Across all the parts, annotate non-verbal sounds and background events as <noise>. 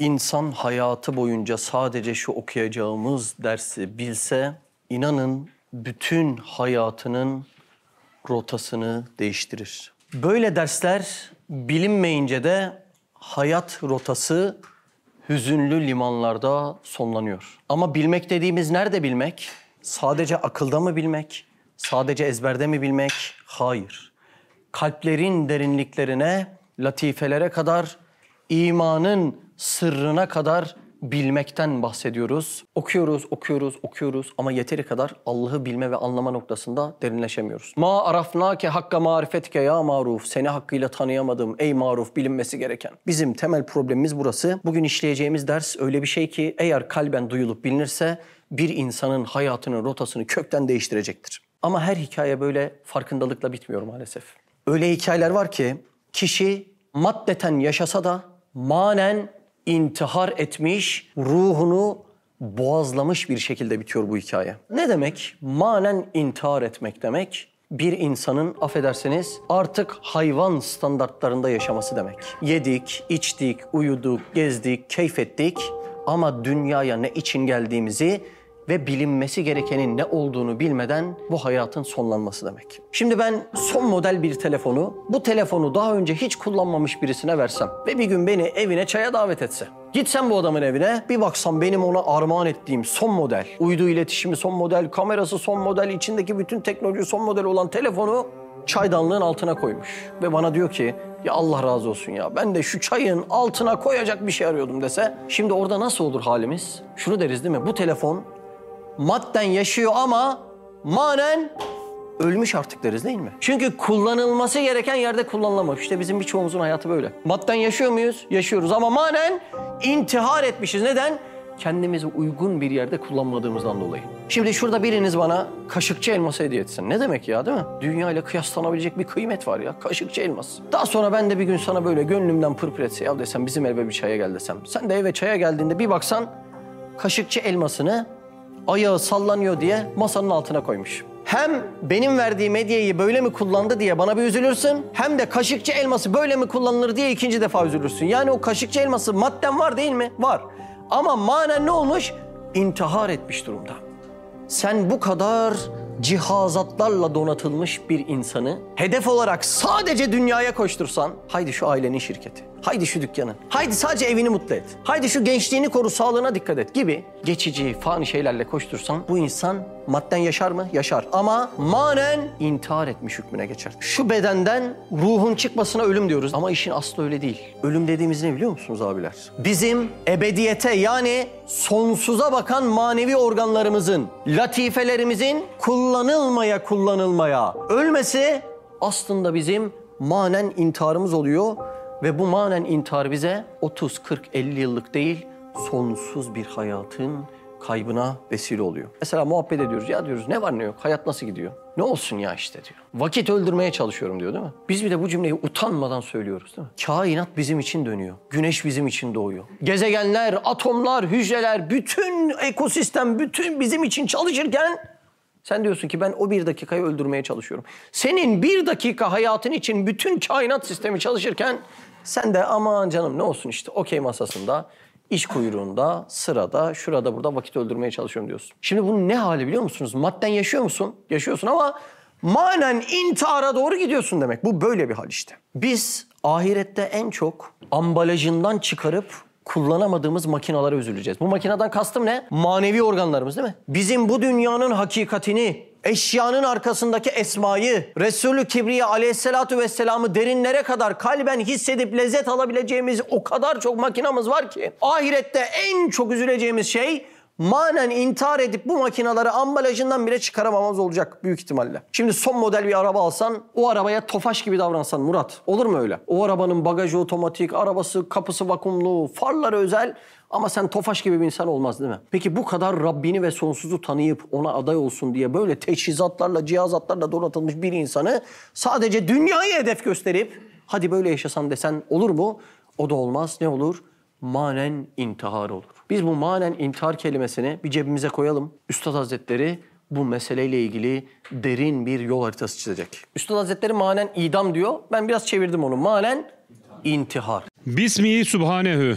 İnsan hayatı boyunca sadece şu okuyacağımız dersi bilse inanın bütün hayatının rotasını değiştirir. Böyle dersler bilinmeyince de hayat rotası hüzünlü limanlarda sonlanıyor. Ama bilmek dediğimiz nerede bilmek? Sadece akılda mı bilmek? Sadece ezberde mi bilmek? Hayır. Kalplerin derinliklerine, latifelere kadar, imanın sırrına kadar bilmekten bahsediyoruz. Okuyoruz, okuyoruz, okuyoruz ama yeteri kadar Allah'ı bilme ve anlama noktasında derinleşemiyoruz. Ma arafnake hakka marifetike ya maruf. Seni hakkıyla tanıyamadım ey maruf bilinmesi gereken. Bizim temel problemimiz burası. Bugün işleyeceğimiz ders öyle bir şey ki eğer kalben duyulup bilinirse bir insanın hayatının rotasını kökten değiştirecektir. Ama her hikaye böyle farkındalıkla bitmiyor maalesef. Öyle hikayeler var ki kişi maddeten yaşasa da manen intihar etmiş, ruhunu boğazlamış bir şekilde bitiyor bu hikaye. Ne demek? Manen intihar etmek demek bir insanın affedersiniz artık hayvan standartlarında yaşaması demek. Yedik, içtik, uyuduk, gezdik, keyfettik ama dünyaya ne için geldiğimizi ve bilinmesi gerekenin ne olduğunu bilmeden bu hayatın sonlanması demek. Şimdi ben son model bir telefonu, bu telefonu daha önce hiç kullanmamış birisine versem ve bir gün beni evine çaya davet etse. Gitsem bu adamın evine bir baksam benim ona armağan ettiğim son model, uydu iletişimi son model, kamerası son model, içindeki bütün teknoloji son model olan telefonu çaydanlığın altına koymuş. Ve bana diyor ki ya Allah razı olsun ya ben de şu çayın altına koyacak bir şey arıyordum dese. Şimdi orada nasıl olur halimiz? Şunu deriz değil mi? Bu telefon madden yaşıyor ama manen ölmüş artık deriz değil mi? Çünkü kullanılması gereken yerde kullanılamamış. İşte bizim birçoğumuzun hayatı böyle. Madden yaşıyor muyuz? Yaşıyoruz ama manen intihar etmişiz. Neden? Kendimizi uygun bir yerde kullanmadığımızdan dolayı. Şimdi şurada biriniz bana kaşıkçı elması hediye etsin. Ne demek ya değil mi? Dünya ile kıyaslanabilecek bir kıymet var ya. Kaşıkçı elmas. Daha sonra ben de bir gün sana böyle gönlümden pırpır etse ya desem bizim eve bir çaya gel desem. Sen de eve çaya geldiğinde bir baksan kaşıkçı elmasını ayağı sallanıyor diye masanın altına koymuş. Hem benim verdiğim hediyeyi böyle mi kullandı diye bana bir üzülürsün. Hem de kaşıkçı elması böyle mi kullanılır diye ikinci defa üzülürsün. Yani o kaşıkçı elması madden var değil mi? Var. Ama manen ne olmuş? İntihar etmiş durumda. Sen bu kadar cihazatlarla donatılmış bir insanı hedef olarak sadece dünyaya koştursan, haydi şu ailenin şirketi, haydi şu dükkanın, haydi sadece evini mutlu et, haydi şu gençliğini koru, sağlığına dikkat et gibi geçici, fani şeylerle koştursan bu insan madden yaşar mı? Yaşar. Ama manen intihar etmiş hükmüne geçer. Şu bedenden ruhun çıkmasına ölüm diyoruz ama işin aslı öyle değil. Ölüm dediğimiz ne biliyor musunuz abiler? Bizim ebediyete yani sonsuza bakan manevi organlarımızın, latifelerimizin kullanılmaya kullanılmaya ölmesi aslında bizim manen intiharımız oluyor ve bu manen intihar bize 30, 40, 50 yıllık değil sonsuz bir hayatın kaybına vesile oluyor. Mesela muhabbet ediyoruz. Ya diyoruz ne var ne yok? Hayat nasıl gidiyor? Ne olsun ya işte diyor. Vakit öldürmeye çalışıyorum diyor değil mi? Biz bir de bu cümleyi utanmadan söylüyoruz değil mi? Kainat bizim için dönüyor. Güneş bizim için doğuyor. Gezegenler, atomlar, hücreler, bütün ekosistem, bütün bizim için çalışırken sen diyorsun ki ben o bir dakikayı öldürmeye çalışıyorum. Senin bir dakika hayatın için bütün kainat sistemi çalışırken sen de aman canım ne olsun işte okey masasında iş kuyruğunda, sırada, şurada burada vakit öldürmeye çalışıyorum diyorsun. Şimdi bunun ne hali biliyor musunuz? Madden yaşıyor musun? Yaşıyorsun ama manen intihara doğru gidiyorsun demek. Bu böyle bir hal işte. Biz ahirette en çok ambalajından çıkarıp kullanamadığımız makinalara üzüleceğiz. Bu makineden kastım ne? Manevi organlarımız değil mi? Bizim bu dünyanın hakikatini, eşyanın arkasındaki esmayı, Resulü Kibriya aleyhissalatu vesselam'ı derinlere kadar kalben hissedip lezzet alabileceğimiz o kadar çok makinamız var ki ahirette en çok üzüleceğimiz şey manen intihar edip bu makinaları ambalajından bile çıkaramamamız olacak büyük ihtimalle. Şimdi son model bir araba alsan o arabaya tofaş gibi davransan Murat olur mu öyle? O arabanın bagajı otomatik, arabası kapısı vakumlu, farları özel ama sen tofaş gibi bir insan olmaz değil mi? Peki bu kadar Rabbini ve sonsuzu tanıyıp ona aday olsun diye böyle teçhizatlarla, cihazatlarla donatılmış bir insanı sadece dünyayı hedef gösterip hadi böyle yaşasan desen olur mu? O da olmaz. Ne olur? Manen intihar olur. Biz bu manen intihar kelimesini bir cebimize koyalım. Üstad Hazretleri bu meseleyle ilgili derin bir yol haritası çizecek. Üstad Hazretleri manen idam diyor. Ben biraz çevirdim onu. Manen intihar. Bismihi Subhanehu.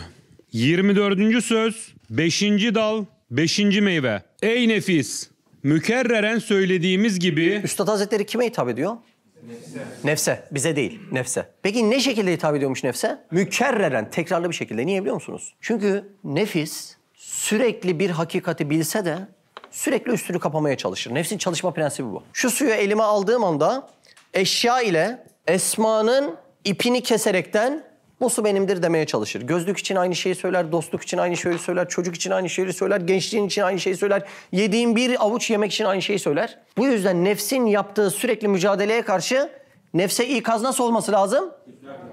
24. söz 5. dal 5. meyve. Ey nefis! Mükerreren söylediğimiz gibi Üstad Hazretleri kime hitap ediyor? Nefse. Bize değil, nefse. Peki ne şekilde hitap ediyormuş nefse? Mükerreren, tekrarlı bir şekilde. Niye biliyor musunuz? Çünkü nefis sürekli bir hakikati bilse de sürekli üstünü kapamaya çalışır. Nefsin çalışma prensibi bu. Şu suyu elime aldığım anda eşya ile esmanın ipini keserekten bu su benimdir demeye çalışır. Gözlük için aynı şeyi söyler, dostluk için aynı şeyi söyler, çocuk için aynı şeyi söyler, gençliğin için aynı şeyi söyler, yediğin bir avuç yemek için aynı şeyi söyler. Bu yüzden nefsin yaptığı sürekli mücadeleye karşı nefse ikaz nasıl olması lazım?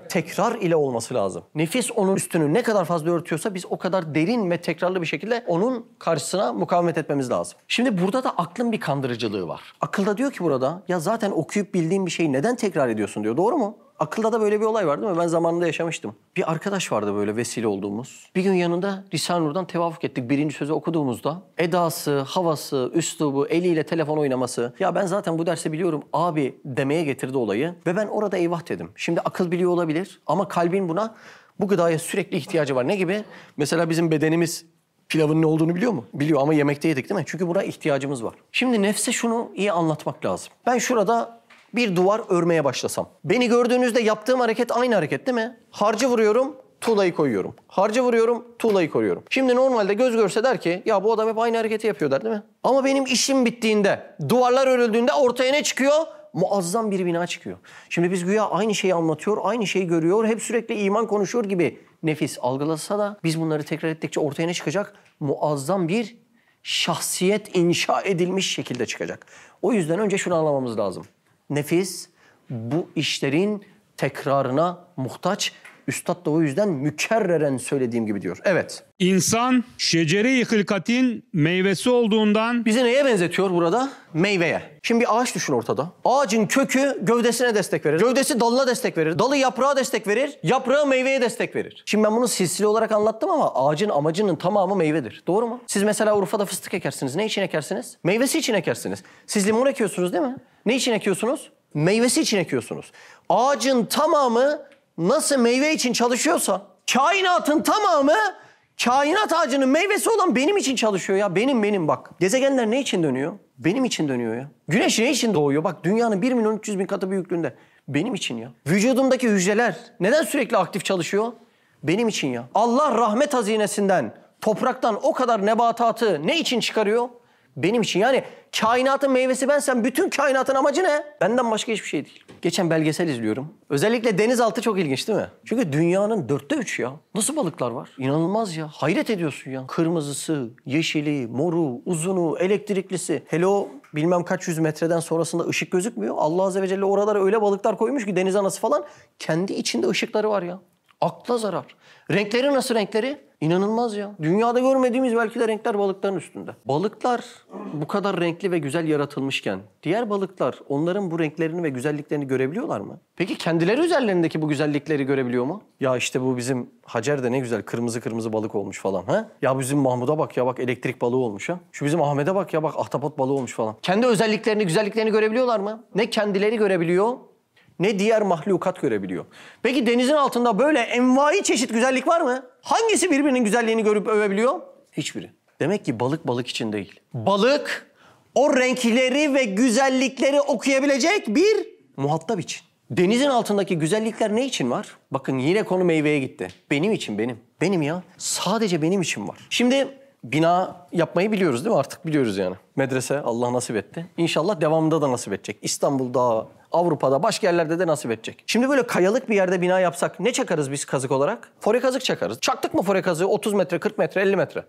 Tekrar ile olması lazım. Nefis onun üstünü ne kadar fazla örtüyorsa biz o kadar derin ve tekrarlı bir şekilde onun karşısına mukavemet etmemiz lazım. Şimdi burada da aklın bir kandırıcılığı var. Akılda diyor ki burada ya zaten okuyup bildiğin bir şeyi neden tekrar ediyorsun diyor. Doğru mu? Akılda da böyle bir olay var değil mi? Ben zamanında yaşamıştım. Bir arkadaş vardı böyle vesile olduğumuz. Bir gün yanında Risale-i Nur'dan tevafuk ettik. Birinci sözü okuduğumuzda edası, havası, üslubu, eliyle telefon oynaması. Ya ben zaten bu dersi biliyorum abi demeye getirdi olayı. Ve ben orada eyvah dedim. Şimdi akıl biliyor olabilir ama kalbin buna bu gıdaya sürekli ihtiyacı var. Ne gibi? Mesela bizim bedenimiz pilavın ne olduğunu biliyor mu? Biliyor ama yemekte yedik değil mi? Çünkü buna ihtiyacımız var. Şimdi nefse şunu iyi anlatmak lazım. Ben şurada bir duvar örmeye başlasam. Beni gördüğünüzde yaptığım hareket aynı hareket değil mi? Harcı vuruyorum, tuğlayı koyuyorum. Harcı vuruyorum, tuğlayı koyuyorum. Şimdi normalde göz görse der ki ya bu adam hep aynı hareketi yapıyor der değil mi? Ama benim işim bittiğinde, duvarlar örüldüğünde ortaya ne çıkıyor? Muazzam bir bina çıkıyor. Şimdi biz güya aynı şeyi anlatıyor, aynı şeyi görüyor, hep sürekli iman konuşuyor gibi nefis algılasa da biz bunları tekrar ettikçe ortaya ne çıkacak? Muazzam bir şahsiyet inşa edilmiş şekilde çıkacak. O yüzden önce şunu anlamamız lazım. Nefis bu işlerin tekrarına muhtaç. Üstad da o yüzden mükerreren söylediğim gibi diyor. Evet. insan şecere-i hılkatin meyvesi olduğundan Bizi neye benzetiyor burada? Meyveye. Şimdi bir ağaç düşün ortada. Ağacın kökü gövdesine destek verir. Gövdesi dalına destek verir. Dalı yaprağa destek verir. Yaprağı meyveye destek verir. Şimdi ben bunu silsile olarak anlattım ama ağacın amacının tamamı meyvedir. Doğru mu? Siz mesela Urfa'da fıstık ekersiniz. Ne için ekersiniz? Meyvesi için ekersiniz. Siz limon ekiyorsunuz değil mi? Ne için ekiyorsunuz? Meyvesi için ekiyorsunuz. Ağacın tamamı nasıl meyve için çalışıyorsa kainatın tamamı Kainat ağacının meyvesi olan benim için çalışıyor ya. Benim benim bak. Gezegenler ne için dönüyor? Benim için dönüyor ya. Güneş ne için doğuyor? Bak dünyanın 1 milyon 300 bin katı büyüklüğünde. Benim için ya. Vücudumdaki hücreler neden sürekli aktif çalışıyor? Benim için ya. Allah rahmet hazinesinden, topraktan o kadar nebatatı ne için çıkarıyor? Benim için yani kainatın meyvesi bensem bütün kainatın amacı ne? Benden başka hiçbir şey değil. Geçen belgesel izliyorum. Özellikle denizaltı çok ilginç değil mi? Çünkü dünyanın dörtte üç ya. Nasıl balıklar var? İnanılmaz ya. Hayret ediyorsun ya. Kırmızısı, yeşili, moru, uzunu, elektriklisi. Hele o bilmem kaç yüz metreden sonrasında ışık gözükmüyor. Allah Azze ve Celle oralara öyle balıklar koymuş ki deniz anası falan. Kendi içinde ışıkları var ya. Akla zarar. Renkleri nasıl renkleri? İnanılmaz ya. Dünyada görmediğimiz belki de renkler balıkların üstünde. Balıklar bu kadar renkli ve güzel yaratılmışken diğer balıklar onların bu renklerini ve güzelliklerini görebiliyorlar mı? Peki kendileri üzerlerindeki bu güzellikleri görebiliyor mu? Ya işte bu bizim Hacer de ne güzel kırmızı kırmızı balık olmuş falan. Ha? Ya bizim Mahmud'a bak ya bak elektrik balığı olmuş ha. Şu bizim Ahmet'e bak ya bak ahtapot balığı olmuş falan. Kendi özelliklerini, güzelliklerini görebiliyorlar mı? Ne kendileri görebiliyor ne diğer mahlukat görebiliyor. Peki denizin altında böyle envai çeşit güzellik var mı? Hangisi birbirinin güzelliğini görüp övebiliyor? Hiçbiri. Demek ki balık balık için değil. Balık o renkleri ve güzellikleri okuyabilecek bir muhatap için. Denizin altındaki güzellikler ne için var? Bakın yine konu meyveye gitti. Benim için benim. Benim ya. Sadece benim için var. Şimdi bina yapmayı biliyoruz değil mi? Artık biliyoruz yani. Medrese Allah nasip etti. İnşallah devamında da nasip edecek. İstanbul'da, Avrupa'da, başka yerlerde de nasip edecek. Şimdi böyle kayalık bir yerde bina yapsak ne çakarız biz kazık olarak? Fore kazık çakarız. Çaktık mı fore kazığı 30 metre, 40 metre, 50 metre?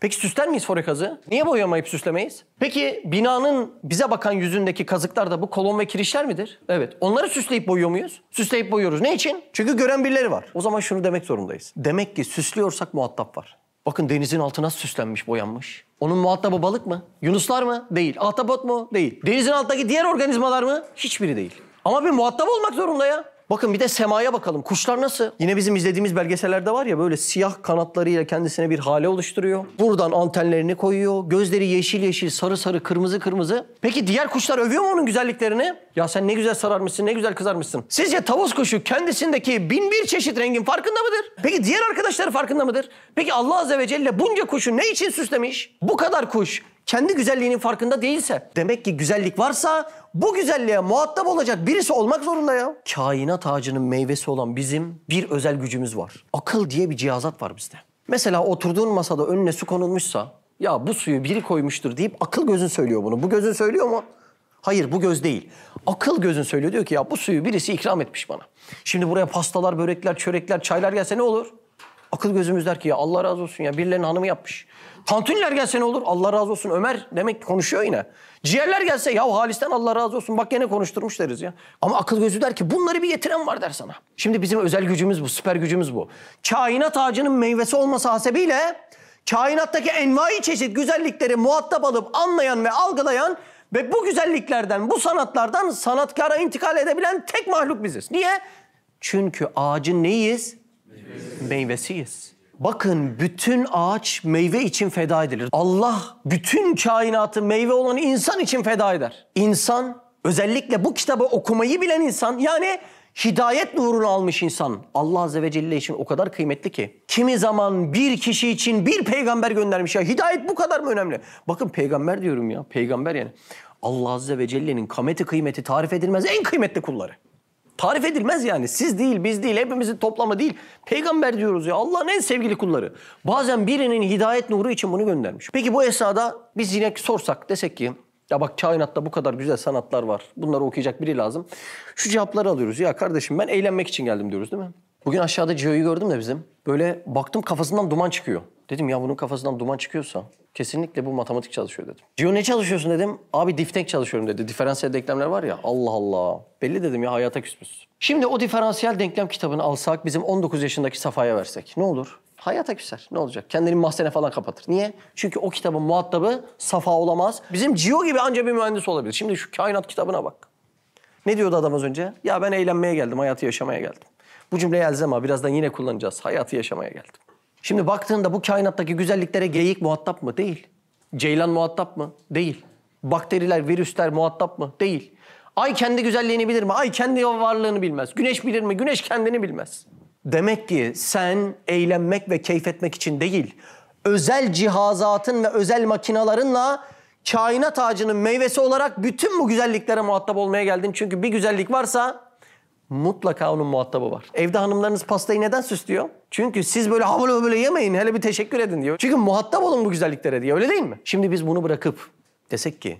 Peki süsler miyiz fore kazığı? Niye boyamayıp süslemeyiz? Peki binanın bize bakan yüzündeki kazıklar da bu kolon ve kirişler midir? Evet. Onları süsleyip boyuyor muyuz? Süsleyip boyuyoruz. Ne için? Çünkü gören birileri var. O zaman şunu demek zorundayız. Demek ki süslüyorsak muhatap var. Bakın denizin altı nasıl süslenmiş, boyanmış. Onun muhatabı balık mı? Yunuslar mı? Değil. Ahtapot mu? Değil. Denizin alttaki diğer organizmalar mı? Hiçbiri değil. Ama bir muhatap olmak zorunda ya. Bakın bir de semaya bakalım. Kuşlar nasıl? Yine bizim izlediğimiz belgesellerde var ya böyle siyah kanatlarıyla kendisine bir hale oluşturuyor. Buradan antenlerini koyuyor. Gözleri yeşil yeşil, sarı sarı, kırmızı kırmızı. Peki diğer kuşlar övüyor mu onun güzelliklerini? Ya sen ne güzel sararmışsın, ne güzel kızarmışsın. Sizce tavus kuşu kendisindeki bin bir çeşit rengin farkında mıdır? Peki diğer arkadaşları farkında mıdır? Peki Allah Azze ve Celle bunca kuşu ne için süslemiş? Bu kadar kuş kendi güzelliğinin farkında değilse, demek ki güzellik varsa bu güzelliğe muhatap olacak birisi olmak zorunda ya. Kainat ağacının meyvesi olan bizim bir özel gücümüz var. Akıl diye bir cihazat var bizde. Mesela oturduğun masada önüne su konulmuşsa, ya bu suyu biri koymuştur deyip akıl gözün söylüyor bunu. Bu gözün söylüyor mu? Hayır bu göz değil. Akıl gözün söylüyor. Diyor ki ya bu suyu birisi ikram etmiş bana. Şimdi buraya pastalar, börekler, çörekler, çaylar gelse ne olur? Akıl gözümüz der ki ya Allah razı olsun ya birilerinin hanımı yapmış. Tantuniler gelse ne olur? Allah razı olsun Ömer demek konuşuyor yine. Ciğerler gelse ya Halis'ten Allah razı olsun bak gene konuşturmuş deriz ya. Ama akıl gözü der ki bunları bir getiren var der sana. Şimdi bizim özel gücümüz bu, süper gücümüz bu. Kainat ağacının meyvesi olması hasebiyle kainattaki envai çeşit güzellikleri muhatap alıp anlayan ve algılayan ve bu güzelliklerden, bu sanatlardan sanatkara intikal edebilen tek mahluk biziz. Niye? Çünkü ağacın neyiz? Meyvesiyiz. Bakın bütün ağaç meyve için feda edilir. Allah bütün kainatı meyve olan insan için feda eder. İnsan özellikle bu kitabı okumayı bilen insan yani hidayet nurunu almış insan Allah Azze ve Celle için o kadar kıymetli ki. Kimi zaman bir kişi için bir peygamber göndermiş ya. Hidayet bu kadar mı önemli? Bakın peygamber diyorum ya. Peygamber yani. Allah Azze ve Celle'nin kameti kıymeti tarif edilmez en kıymetli kulları. Tarif edilmez yani. Siz değil, biz değil, hepimizin toplamı değil. Peygamber diyoruz ya. Allah'ın en sevgili kulları. Bazen birinin hidayet nuru için bunu göndermiş. Peki bu esnada biz yine sorsak desek ki ya bak kainatta bu kadar güzel sanatlar var. Bunları okuyacak biri lazım. Şu cevapları alıyoruz. Ya kardeşim ben eğlenmek için geldim diyoruz değil mi? Bugün aşağıda Cio'yu gördüm de bizim. Böyle baktım kafasından duman çıkıyor. Dedim ya bunun kafasından duman çıkıyorsa kesinlikle bu matematik çalışıyor dedim. Cio ne çalışıyorsun dedim. Abi diftek çalışıyorum dedi. Diferansiyel denklemler var ya Allah Allah. Belli dedim ya hayata küsmüş. Şimdi o diferansiyel denklem kitabını alsak bizim 19 yaşındaki Safa'ya versek ne olur? Hayata küser. Ne olacak? Kendini mahzene falan kapatır. Niye? Çünkü o kitabın muhatabı Safa olamaz. Bizim Cio gibi anca bir mühendis olabilir. Şimdi şu kainat kitabına bak. Ne diyordu adam az önce? Ya ben eğlenmeye geldim, hayatı yaşamaya geldim. Bu cümleyi elzem ama birazdan yine kullanacağız. Hayatı yaşamaya geldim. Şimdi baktığında bu kainattaki güzelliklere geyik muhatap mı? Değil. Ceylan muhatap mı? Değil. Bakteriler, virüsler muhatap mı? Değil. Ay kendi güzelliğini bilir mi? Ay kendi varlığını bilmez. Güneş bilir mi? Güneş kendini bilmez. Demek ki sen eğlenmek ve keyfetmek için değil, özel cihazatın ve özel makinalarınla kainat ağacının meyvesi olarak bütün bu güzelliklere muhatap olmaya geldin. Çünkü bir güzellik varsa mutlaka onun muhatabı var. Evde hanımlarınız pastayı neden süslüyor? Çünkü siz böyle havalı böyle yemeyin hele bir teşekkür edin diyor. Çünkü muhatap olun bu güzelliklere diye öyle değil mi? Şimdi biz bunu bırakıp desek ki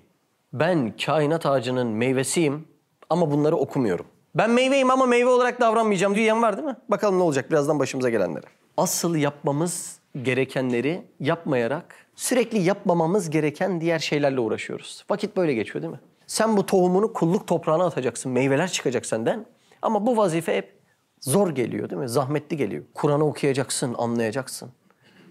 ben kainat ağacının meyvesiyim ama bunları okumuyorum. Ben meyveyim ama meyve olarak davranmayacağım diyen var değil mi? Bakalım ne olacak birazdan başımıza gelenlere. Asıl yapmamız gerekenleri yapmayarak sürekli yapmamamız gereken diğer şeylerle uğraşıyoruz. Vakit böyle geçiyor değil mi? Sen bu tohumunu kulluk toprağına atacaksın. Meyveler çıkacak senden. Ama bu vazife hep zor geliyor değil mi? Zahmetli geliyor. Kur'an'ı okuyacaksın, anlayacaksın.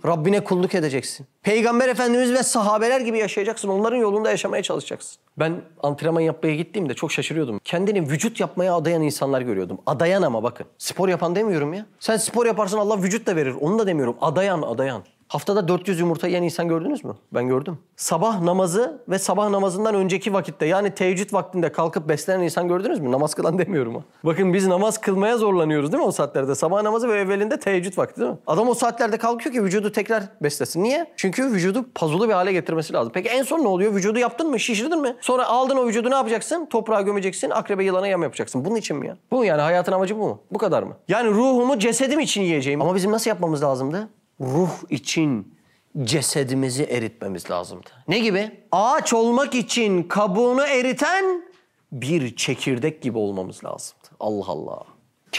Rabbine kulluk edeceksin. Peygamber Efendimiz ve sahabeler gibi yaşayacaksın. Onların yolunda yaşamaya çalışacaksın. Ben antrenman yapmaya gittiğimde çok şaşırıyordum. Kendini vücut yapmaya adayan insanlar görüyordum. Adayan ama bakın. Spor yapan demiyorum ya. Sen spor yaparsın Allah vücut da verir. Onu da demiyorum. Adayan, adayan. Haftada 400 yumurta yiyen insan gördünüz mü? Ben gördüm. Sabah namazı ve sabah namazından önceki vakitte yani teheccüd vaktinde kalkıp beslenen insan gördünüz mü? Namaz kılan demiyorum ha. Bakın biz namaz kılmaya zorlanıyoruz değil mi o saatlerde? Sabah namazı ve evvelinde teheccüd vakti değil mi? Adam o saatlerde kalkıyor ki vücudu tekrar beslesin. Niye? Çünkü vücudu pazulu bir hale getirmesi lazım. Peki en son ne oluyor? Vücudu yaptın mı? Şişirdin mi? Sonra aldın o vücudu ne yapacaksın? Toprağa gömeceksin, akrebe yılana yem yapacaksın. Bunun için mi ya? Bu yani hayatın amacı bu mu? Bu kadar mı? Yani ruhumu cesedim için yiyeceğim. Ama bizim nasıl yapmamız lazımdı? Ruh için cesedimizi eritmemiz lazımdı. Ne gibi? Ağaç olmak için kabuğunu eriten bir çekirdek gibi olmamız lazımdı. Allah Allah.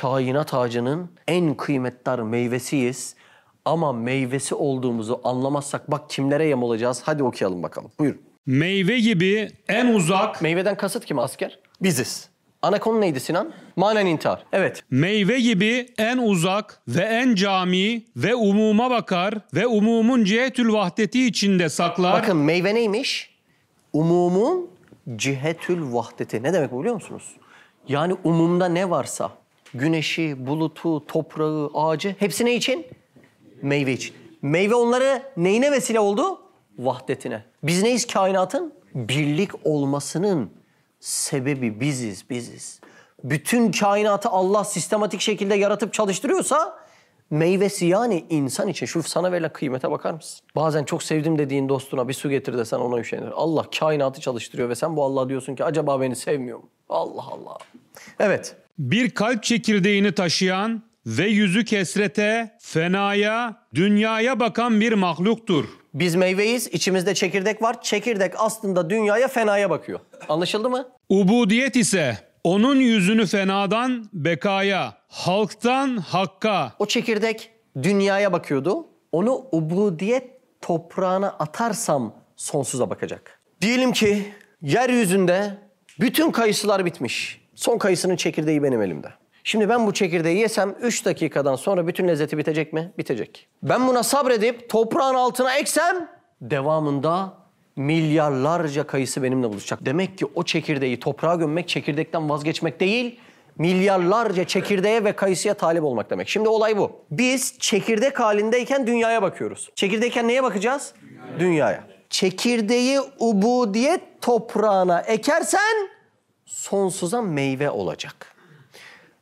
Kainat ağacının en kıymetli meyvesiyiz. Ama meyvesi olduğumuzu anlamazsak bak kimlere yem olacağız? Hadi okuyalım bakalım. Buyurun. Meyve gibi en uzak, Meyveden kasıt kim asker? Biziz. Ana konu neydi Sinan? Manen intihar. Evet. meyve gibi en uzak ve en cami ve umuma bakar ve umumun cihetül vahdeti içinde saklar. Bakın meyve neymiş? Umumun cihetül vahdeti. Ne demek bu biliyor musunuz? Yani umumda ne varsa, güneşi, bulutu, toprağı, ağacı hepsi ne için? Meyve için. Meyve onları neyine vesile oldu? Vahdetine. Biz neyiz kainatın? Birlik olmasının sebebi biziz, biziz. Bütün kainatı Allah sistematik şekilde yaratıp çalıştırıyorsa meyvesi yani insan için. Şu sana verilen kıymete bakar mısın? Bazen çok sevdim dediğin dostuna bir su getir desen ona üşenir. Allah kainatı çalıştırıyor ve sen bu Allah diyorsun ki acaba beni sevmiyor mu? Allah Allah. Evet. Bir kalp çekirdeğini taşıyan ve yüzü kesrete, fenaya, dünyaya bakan bir mahluktur. Biz meyveyiz, içimizde çekirdek var. Çekirdek aslında dünyaya, fenaya bakıyor. Anlaşıldı mı? Ubudiyet ise onun yüzünü fenadan bekaya, halktan hakka, O çekirdek dünyaya bakıyordu. Onu ubudiyet toprağına atarsam sonsuza bakacak. Diyelim ki yeryüzünde bütün kayısılar bitmiş. Son kayısının çekirdeği benim elimde. Şimdi ben bu çekirdeği yesem 3 dakikadan sonra bütün lezzeti bitecek mi? Bitecek. Ben buna sabredip toprağın altına eksem devamında milyarlarca kayısı benimle buluşacak. Demek ki o çekirdeği toprağa gömmek çekirdekten vazgeçmek değil, milyarlarca çekirdeğe ve kayısıya talip olmak demek. Şimdi olay bu. Biz çekirdek halindeyken dünyaya bakıyoruz. Çekirdeğiken neye bakacağız? Dünyaya. Çekirdeği ubudiyet toprağına ekersen sonsuza meyve olacak.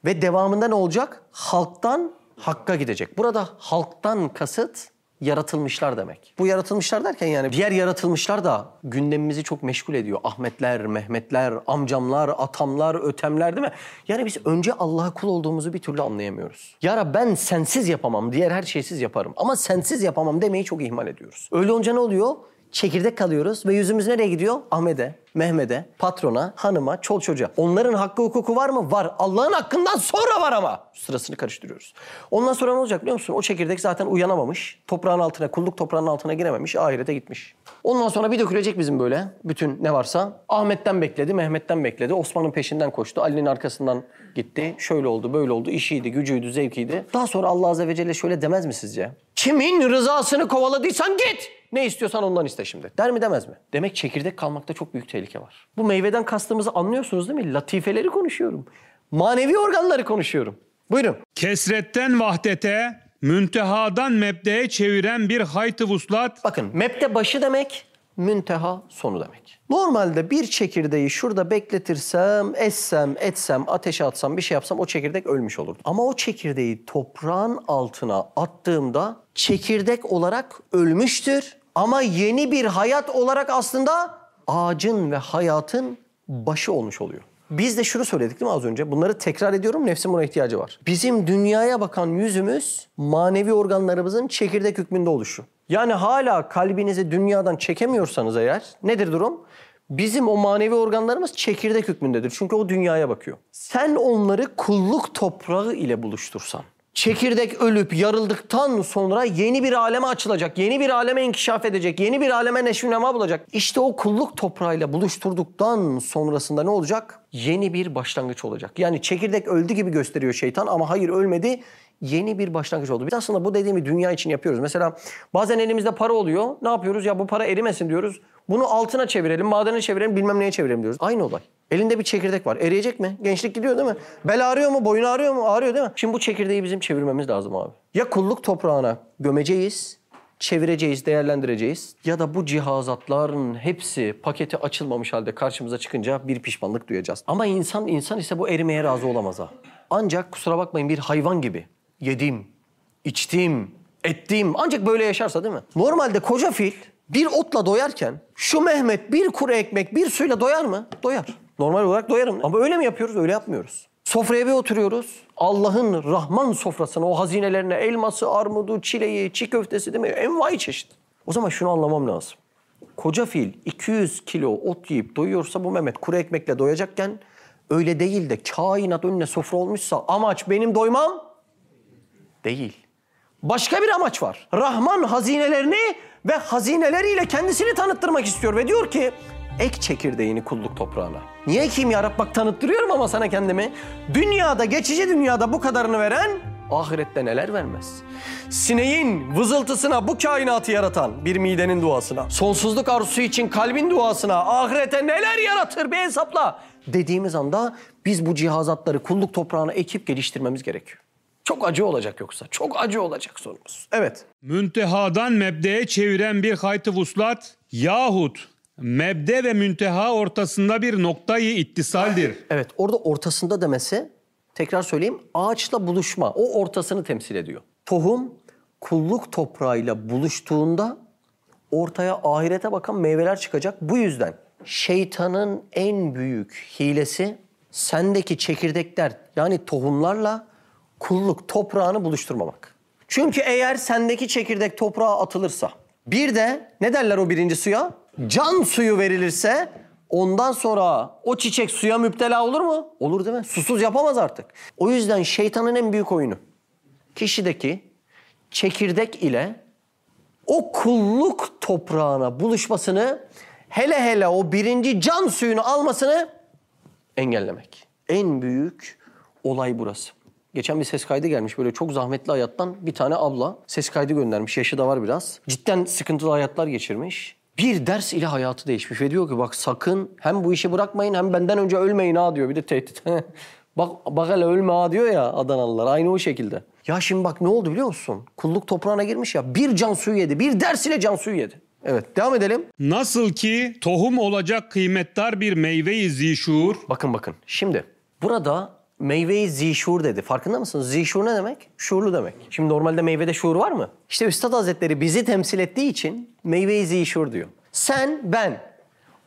Ve devamında ne olacak? Halktan hakka gidecek. Burada halktan kasıt yaratılmışlar demek. Bu yaratılmışlar derken yani diğer yaratılmışlar da gündemimizi çok meşgul ediyor. Ahmetler, Mehmetler, amcamlar, atamlar, ötemler değil mi? Yani biz önce Allah'a kul olduğumuzu bir türlü anlayamıyoruz. Ya Rab ben sensiz yapamam, diğer her şeysiz yaparım. Ama sensiz yapamam demeyi çok ihmal ediyoruz. Öyle olunca ne oluyor? Çekirdek kalıyoruz ve yüzümüz nereye gidiyor? Ahmet'e, Mehmet'e, patrona, hanıma, çol çocuğa. Onların hakkı hukuku var mı? Var. Allah'ın hakkından sonra var ama. Sırasını karıştırıyoruz. Ondan sonra ne olacak biliyor musun? O çekirdek zaten uyanamamış. Toprağın altına, kulluk toprağının altına girememiş. Ahirete gitmiş. Ondan sonra bir dökülecek bizim böyle. Bütün ne varsa. Ahmet'ten bekledi, Mehmet'ten bekledi. Osman'ın peşinden koştu. Ali'nin arkasından gitti. Şöyle oldu, böyle oldu. İşiydi, gücüydü, zevkiydi. Daha sonra Allah Azze ve Celle şöyle demez mi sizce? Kimin rızasını kovaladıysan git. Ne istiyorsan ondan iste şimdi. Der mi demez mi? Demek çekirdek kalmakta çok büyük tehlike var. Bu meyveden kastımızı anlıyorsunuz değil mi? Latifeleri konuşuyorum. Manevi organları konuşuyorum. Buyurun. kesretten vahdete, müntehadan mebdeye çeviren bir hayt-ı vuslat, Bakın mepte başı demek, münteha sonu demek. Normalde bir çekirdeği şurada bekletirsem, essem, etsem, ateşe atsam, bir şey yapsam o çekirdek ölmüş olurdu. Ama o çekirdeği toprağın altına attığımda çekirdek olarak ölmüştür. Ama yeni bir hayat olarak aslında ağacın ve hayatın başı olmuş oluyor. Biz de şunu söyledik değil mi az önce? Bunları tekrar ediyorum. Nefsin buna ihtiyacı var. Bizim dünyaya bakan yüzümüz manevi organlarımızın çekirdek hükmünde oluşu. Yani hala kalbinizi dünyadan çekemiyorsanız eğer nedir durum? Bizim o manevi organlarımız çekirdek hükmündedir. Çünkü o dünyaya bakıyor. Sen onları kulluk toprağı ile buluştursan. Çekirdek ölüp yarıldıktan sonra yeni bir aleme açılacak, yeni bir aleme inkişaf edecek, yeni bir aleme neşvinema bulacak. İşte o kulluk toprağıyla buluşturduktan sonrasında ne olacak? Yeni bir başlangıç olacak. Yani çekirdek öldü gibi gösteriyor şeytan ama hayır ölmedi. Yeni bir başlangıç oldu. Biz aslında bu dediğimi dünya için yapıyoruz. Mesela bazen elimizde para oluyor. Ne yapıyoruz? Ya bu para erimesin diyoruz. Bunu altına çevirelim, madene çevirelim, bilmem neye çevirelim diyoruz. Aynı olay. Elinde bir çekirdek var. Eriyecek mi? Gençlik gidiyor değil mi? Bel ağrıyor mu? Boyun ağrıyor mu? Ağrıyor değil mi? Şimdi bu çekirdeği bizim çevirmemiz lazım abi. Ya kulluk toprağına gömeceğiz, çevireceğiz, değerlendireceğiz. Ya da bu cihazatların hepsi paketi açılmamış halde karşımıza çıkınca bir pişmanlık duyacağız. Ama insan insan ise bu erimeye razı olamaz ha. Ancak kusura bakmayın bir hayvan gibi yedim, içtim, ettim. Ancak böyle yaşarsa değil mi? Normalde koca fil bir otla doyarken şu Mehmet bir kuru ekmek bir suyla doyar mı? Doyar. Normal olarak doyarım. Ama öyle mi yapıyoruz? Öyle yapmıyoruz. Sofraya bir oturuyoruz. Allah'ın Rahman sofrasına, o hazinelerine elması, armudu, çileği, çiğ köftesi değil mi? Envai çeşit. O zaman şunu anlamam lazım. Koca fil 200 kilo ot yiyip doyuyorsa bu Mehmet kuru ekmekle doyacakken öyle değil de kainat önüne sofra olmuşsa amaç benim doymam değil. Başka bir amaç var. Rahman hazinelerini ve hazineleriyle kendisini tanıttırmak istiyor ve diyor ki ek çekirdeğini kulluk toprağına. Niye ekeyim ya Rab? Bak tanıttırıyorum ama sana kendimi. Dünyada, geçici dünyada bu kadarını veren ahirette neler vermez. Sineğin vızıltısına bu kainatı yaratan bir midenin duasına, sonsuzluk arzusu için kalbin duasına, ahirete neler yaratır bir hesapla dediğimiz anda biz bu cihazatları kulluk toprağına ekip geliştirmemiz gerekiyor. Çok acı olacak yoksa. Çok acı olacak sonumuz. Evet. Müntehadan mebdeye çeviren bir hayt-ı vuslat yahut mebde ve münteha ortasında bir noktayı ittisaldir. Evet orada ortasında demesi tekrar söyleyeyim ağaçla buluşma o ortasını temsil ediyor. Tohum kulluk toprağıyla buluştuğunda ortaya ahirete bakan meyveler çıkacak. Bu yüzden şeytanın en büyük hilesi sendeki çekirdekler yani tohumlarla kulluk toprağını buluşturmamak. Çünkü eğer sendeki çekirdek toprağa atılırsa bir de ne derler o birinci suya? Can suyu verilirse ondan sonra o çiçek suya müptela olur mu? Olur değil mi? Susuz yapamaz artık. O yüzden şeytanın en büyük oyunu kişideki çekirdek ile o kulluk toprağına buluşmasını hele hele o birinci can suyunu almasını engellemek. En büyük olay burası. Geçen bir ses kaydı gelmiş böyle çok zahmetli hayattan bir tane abla ses kaydı göndermiş. Yaşı da var biraz. Cidden sıkıntılı hayatlar geçirmiş. Bir ders ile hayatı değişmiş ve diyor ki bak sakın hem bu işi bırakmayın hem benden önce ölmeyin ha diyor. Bir de tehdit. <laughs> bak bak hele ölme ha diyor ya Adanalılar aynı o şekilde. Ya şimdi bak ne oldu biliyor musun? Kulluk toprağına girmiş ya bir can suyu yedi. Bir ders ile can suyu yedi. Evet devam edelim. Nasıl ki tohum olacak kıymetdar bir meyve-i zişur, Bakın bakın. Şimdi burada meyveyi zişur dedi. Farkında mısınız? Zişur ne demek? Şuurlu demek. Şimdi normalde meyvede şuur var mı? İşte Üstad Hazretleri bizi temsil ettiği için meyveyi zişur diyor. Sen, ben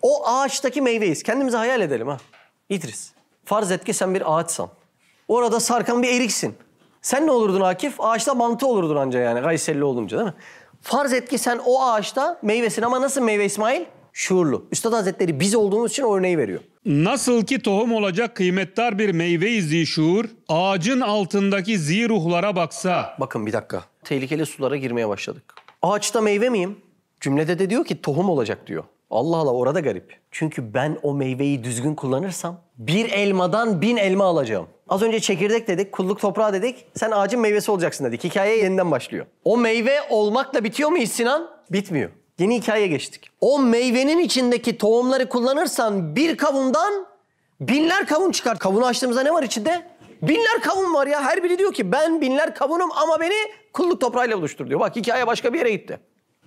o ağaçtaki meyveyiz. Kendimizi hayal edelim ha. İdris. Farz et ki sen bir ağaçsan. Orada sarkan bir eriksin. Sen ne olurdun Akif? Ağaçta mantı olurdun anca yani Kayserili olunca değil mi? Farz et ki sen o ağaçta meyvesin ama nasıl meyve İsmail? Şuurlu. Üstad Hazretleri biz olduğumuz için o örneği veriyor. Nasıl ki tohum olacak kıymetdar bir meyve-i zişur, ağacın altındaki ziruhlara baksa, Bakın bir dakika. Tehlikeli sulara girmeye başladık. Ağaçta meyve miyim? Cümlede de diyor ki tohum olacak diyor. Allah Allah orada garip. Çünkü ben o meyveyi düzgün kullanırsam bir elmadan bin elma alacağım. Az önce çekirdek dedik, kulluk toprağı dedik. Sen ağacın meyvesi olacaksın dedik. Hikaye yeniden başlıyor. O meyve olmakla bitiyor mu Sinan? Bitmiyor. Yeni hikayeye geçtik. O meyvenin içindeki tohumları kullanırsan bir kavundan Binler kavun çıkar. Kavunu açtığımızda ne var içinde? Binler kavun var ya. Her biri diyor ki ben binler kavunum ama beni kulluk toprağıyla buluştur diyor. Bak hikaye başka bir yere gitti.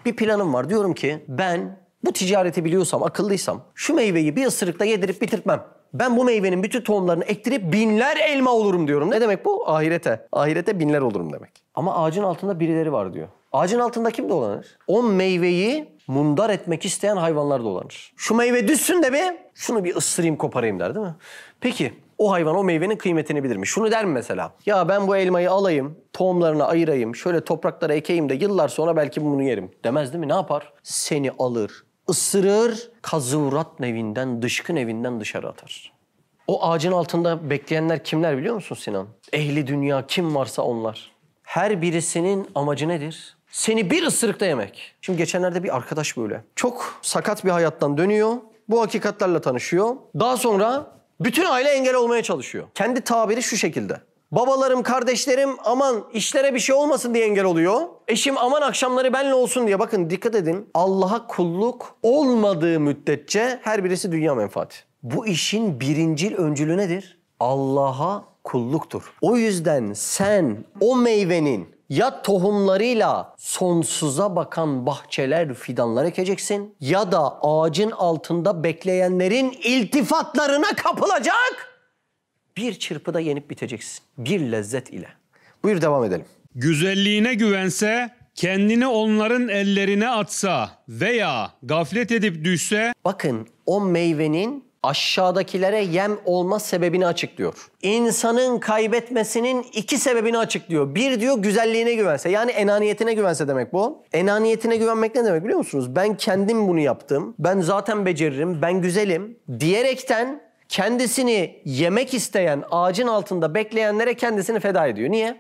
Bir planım var. Diyorum ki ben bu ticareti biliyorsam, akıllıysam şu meyveyi bir ısırıkta yedirip bitirtmem. Ben bu meyvenin bütün tohumlarını ektirip binler elma olurum diyorum. Ne demek bu? Ahirete. Ahirete binler olurum demek. Ama ağacın altında birileri var diyor. Ağacın altında kim dolanır? O meyveyi mundar etmek isteyen hayvanlar dolanır. Şu meyve düşsün de bir şunu bir ısırayım koparayım der değil mi? Peki o hayvan o meyvenin kıymetini bilir mi? Şunu der mi mesela? Ya ben bu elmayı alayım, tohumlarını ayırayım, şöyle topraklara ekeyim de yıllar sonra belki bunu yerim. Demez değil mi? Ne yapar? Seni alır, ısırır, kazurat nevinden, dışkın evinden dışarı atar. O ağacın altında bekleyenler kimler biliyor musun Sinan? Ehli dünya kim varsa onlar. Her birisinin amacı nedir? Seni bir ısırıkta yemek. Şimdi geçenlerde bir arkadaş böyle. Çok sakat bir hayattan dönüyor. Bu hakikatlerle tanışıyor. Daha sonra bütün aile engel olmaya çalışıyor. Kendi tabiri şu şekilde. Babalarım, kardeşlerim aman işlere bir şey olmasın diye engel oluyor. Eşim aman akşamları benle olsun diye. Bakın dikkat edin. Allah'a kulluk olmadığı müddetçe her birisi dünya menfaati. Bu işin birincil öncülü nedir? Allah'a kulluktur. O yüzden sen o meyvenin ya tohumlarıyla sonsuza bakan bahçeler, fidanlar ekeceksin ya da ağacın altında bekleyenlerin iltifatlarına kapılacak bir çırpıda yenip biteceksin. Bir lezzet ile. Buyur devam edelim. güzelliğine güvense, kendini onların ellerine atsa veya gaflet edip düşse, Bakın o meyvenin aşağıdakilere yem olma sebebini açıklıyor. İnsanın kaybetmesinin iki sebebini açıklıyor. Bir diyor güzelliğine güvense yani enaniyetine güvense demek bu. Enaniyetine güvenmek ne demek biliyor musunuz? Ben kendim bunu yaptım. Ben zaten beceririm. Ben güzelim. Diyerekten kendisini yemek isteyen ağacın altında bekleyenlere kendisini feda ediyor. Niye?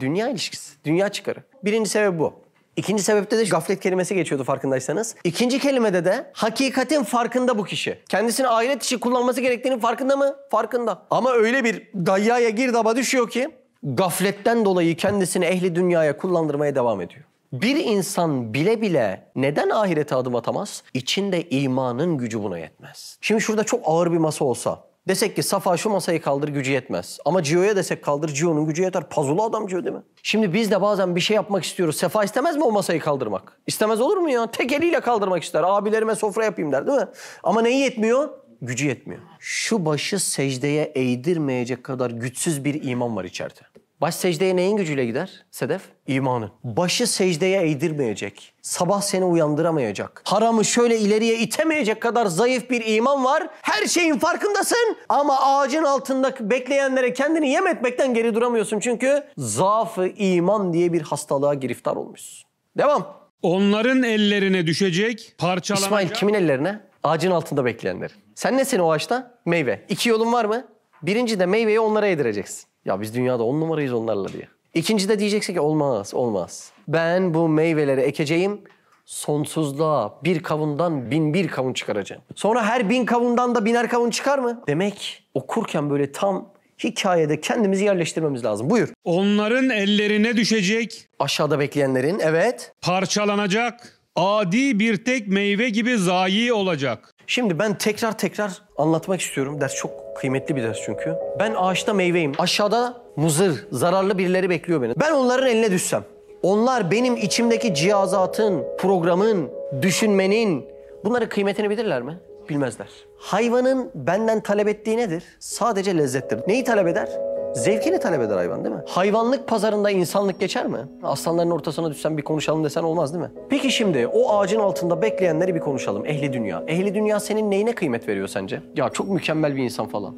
Dünya ilişkisi, dünya çıkarı. Birinci sebep bu. İkinci sebepte de gaflet kelimesi geçiyordu farkındaysanız. İkinci kelimede de hakikatin farkında bu kişi. Kendisini ahiret işi kullanması gerektiğinin farkında mı? Farkında. Ama öyle bir gayyaya girdaba düşüyor ki gafletten dolayı kendisini ehli dünyaya kullandırmaya devam ediyor. Bir insan bile bile neden ahirete adım atamaz? İçinde imanın gücü buna yetmez. Şimdi şurada çok ağır bir masa olsa Desek ki Safa şu masayı kaldır gücü yetmez. Ama Cio'ya desek kaldır Cio'nun gücü yeter. Pazulu adam Cio değil mi? Şimdi biz de bazen bir şey yapmak istiyoruz. Sefa istemez mi o masayı kaldırmak? İstemez olur mu ya? Tek eliyle kaldırmak ister. Abilerime sofra yapayım der değil mi? Ama neyi yetmiyor? Gücü yetmiyor. Şu başı secdeye eğdirmeyecek kadar güçsüz bir iman var içeride. Baş secdeye neyin gücüyle gider Sedef? İmanın. Başı secdeye eğdirmeyecek. Sabah seni uyandıramayacak. Haramı şöyle ileriye itemeyecek kadar zayıf bir iman var. Her şeyin farkındasın ama ağacın altında bekleyenlere kendini yem etmekten geri duramıyorsun. Çünkü zaafı iman diye bir hastalığa giriftar olmuşsun. Devam. Onların ellerine düşecek, parçalanacak. İsmail kimin ellerine? Ağacın altında bekleyenler. Sen nesin o ağaçta? Meyve. İki yolun var mı? Birinci de meyveyi onlara yedireceksin. Ya biz dünyada on numarayız onlarla diye. İkinci de diyeceksin ki olmaz, olmaz. Ben bu meyveleri ekeceğim, sonsuzluğa bir kavundan bin bir kavun çıkaracağım. Sonra her bin kavundan da biner kavun çıkar mı? Demek okurken böyle tam hikayede kendimizi yerleştirmemiz lazım. Buyur. Onların ellerine düşecek, Aşağıda bekleyenlerin, evet. parçalanacak, adi bir tek meyve gibi zayi olacak. Şimdi ben tekrar tekrar anlatmak istiyorum. Ders çok kıymetli bir ders çünkü. Ben ağaçta meyveyim. Aşağıda muzır, zararlı birileri bekliyor beni. Ben onların eline düşsem. Onlar benim içimdeki cihazatın, programın, düşünmenin bunları kıymetini bilirler mi? Bilmezler. Hayvanın benden talep ettiği nedir? Sadece lezzettir. Neyi talep eder? Zevkini talep eder hayvan değil mi? Hayvanlık pazarında insanlık geçer mi? Aslanların ortasına düşsen bir konuşalım desen olmaz değil mi? Peki şimdi o ağacın altında bekleyenleri bir konuşalım. Ehli dünya. Ehli dünya senin neyine kıymet veriyor sence? Ya çok mükemmel bir insan falan.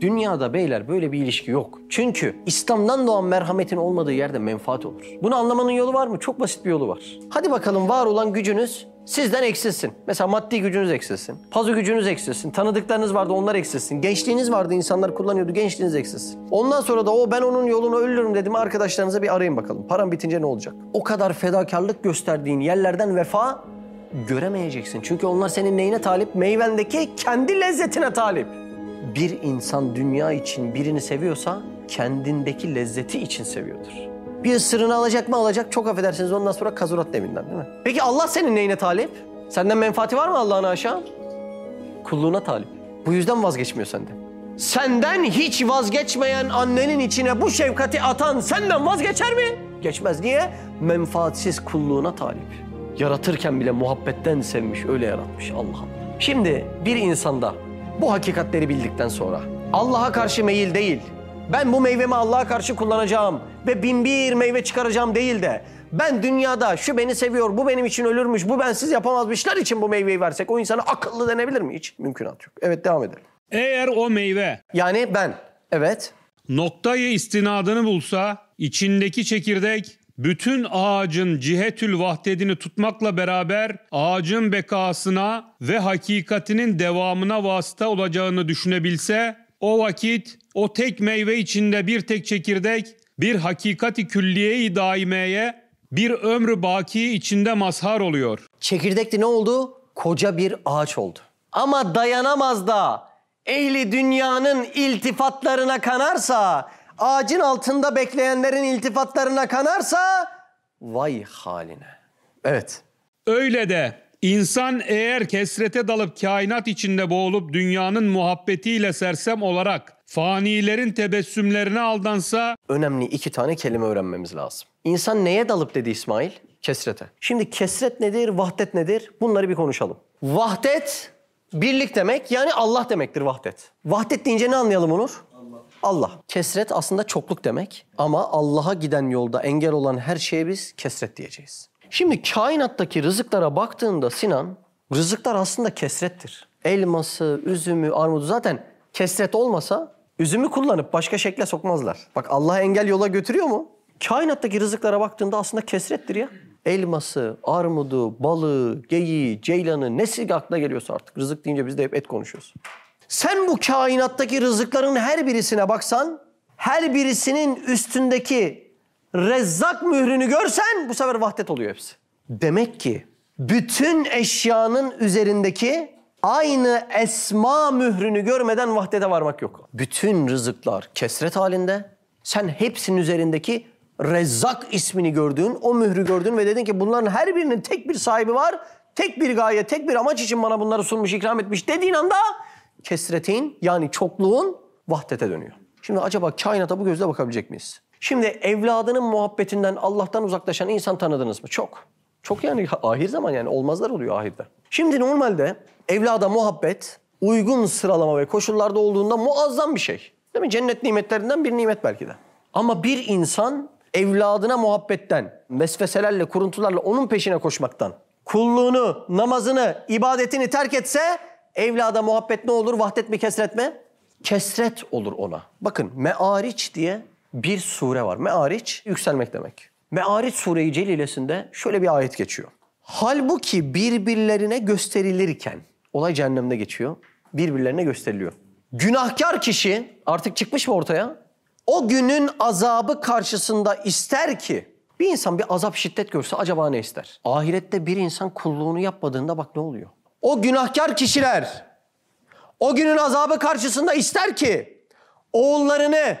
Dünyada beyler böyle bir ilişki yok. Çünkü İslam'dan doğan merhametin olmadığı yerde menfaat olur. Bunu anlamanın yolu var mı? Çok basit bir yolu var. Hadi bakalım var olan gücünüz sizden eksilsin. Mesela maddi gücünüz eksilsin. Pazu gücünüz eksilsin. Tanıdıklarınız vardı onlar eksilsin. Gençliğiniz vardı insanlar kullanıyordu gençliğiniz eksilsin. Ondan sonra da o ben onun yolunu ölürüm dedim arkadaşlarınıza bir arayın bakalım. Param bitince ne olacak? O kadar fedakarlık gösterdiğin yerlerden vefa göremeyeceksin. Çünkü onlar senin neyine talip? Meyvendeki kendi lezzetine talip. Bir insan dünya için birini seviyorsa kendindeki lezzeti için seviyordur. Bir ısırını alacak mı alacak çok affedersiniz ondan sonra kazurat deminden değil mi? Peki Allah senin neyine talip? Senden menfaati var mı Allah'ın aşağı? Kulluğuna talip. Bu yüzden vazgeçmiyor senden. Senden hiç vazgeçmeyen annenin içine bu şefkati atan senden vazgeçer mi? Geçmez. Niye? Menfaatsiz kulluğuna talip. Yaratırken bile muhabbetten sevmiş, öyle yaratmış Allah Allah. Şimdi bir insanda bu hakikatleri bildikten sonra Allah'a karşı meyil değil, ben bu meyvemi Allah'a karşı kullanacağım ve bin bir meyve çıkaracağım değil de ben dünyada şu beni seviyor, bu benim için ölürmüş, bu bensiz yapamazmışlar için bu meyveyi versek o insana akıllı denebilir mi? Hiç mümkünat yok. Evet devam edelim. Eğer o meyve Yani ben, evet, noktayı istinadını bulsa, içindeki çekirdek bütün ağacın cihetül vahdedini tutmakla beraber ağacın bekasına ve hakikatinin devamına vasıta olacağını düşünebilse, o vakit o tek meyve içinde bir tek çekirdek bir hakikati külliye-i daimeye bir ömrü baki içinde mazhar oluyor. çekirdekti ne oldu? Koca bir ağaç oldu. Ama dayanamaz da ehli dünyanın iltifatlarına kanarsa, ağacın altında bekleyenlerin iltifatlarına kanarsa vay haline. Evet. Öyle de insan eğer kesrete dalıp kainat içinde boğulup dünyanın muhabbetiyle sersem olarak fanilerin tebessümlerine aldansa önemli iki tane kelime öğrenmemiz lazım. İnsan neye dalıp dedi İsmail? Kesrete. Şimdi kesret nedir, vahdet nedir? Bunları bir konuşalım. Vahdet birlik demek yani Allah demektir vahdet. Vahdet deyince ne anlayalım Onur? Allah. Allah. Kesret aslında çokluk demek ama Allah'a giden yolda engel olan her şeye biz kesret diyeceğiz. Şimdi kainattaki rızıklara baktığında Sinan, rızıklar aslında kesrettir. Elması, üzümü, armudu zaten kesret olmasa üzümü kullanıp başka şekle sokmazlar. Bak Allah engel yola götürüyor mu? Kainattaki rızıklara baktığında aslında kesrettir ya. Elması, armudu, balığı, geyiği, ceylanı nesi aklına geliyorsa artık. Rızık deyince biz de hep et konuşuyoruz. Sen bu kainattaki rızıkların her birisine baksan, her birisinin üstündeki rezzak mührünü görsen bu sefer vahdet oluyor hepsi. Demek ki bütün eşyanın üzerindeki aynı esma mührünü görmeden vahdete varmak yok. Bütün rızıklar kesret halinde, Sen hepsinin üzerindeki Rezzak ismini gördün, o mührü gördün ve dedin ki bunların her birinin tek bir sahibi var. Tek bir gaye, tek bir amaç için bana bunları sunmuş, ikram etmiş dediğin anda kesretin yani çokluğun vahdete dönüyor. Şimdi acaba kainata bu gözle bakabilecek miyiz? Şimdi evladının muhabbetinden Allah'tan uzaklaşan insan tanıdınız mı? Çok. Çok yani ahir zaman yani olmazlar oluyor ahirde. Şimdi normalde evlada muhabbet uygun sıralama ve koşullarda olduğunda muazzam bir şey. Değil mi? Cennet nimetlerinden bir nimet belki de. Ama bir insan evladına muhabbetten, vesveselerle, kuruntularla onun peşine koşmaktan, kulluğunu, namazını, ibadetini terk etse evlada muhabbet ne olur? Vahdet mi kesret mi? Kesret olur ona. Bakın Me'ariç diye bir sure var. Me'ariç yükselmek demek. Me'ariç sure-i celilesinde şöyle bir ayet geçiyor. Halbuki birbirlerine gösterilirken, olay cehennemde geçiyor, birbirlerine gösteriliyor. Günahkar kişi artık çıkmış mı ortaya? O günün azabı karşısında ister ki bir insan bir azap şiddet görse acaba ne ister? Ahirette bir insan kulluğunu yapmadığında bak ne oluyor? O günahkar kişiler o günün azabı karşısında ister ki oğullarını,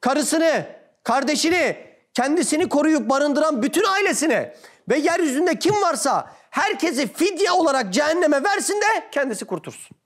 karısını, kardeşini, kendisini koruyup barındıran bütün ailesini ve yeryüzünde kim varsa herkesi fidye olarak cehenneme versin de kendisi kurtulsun.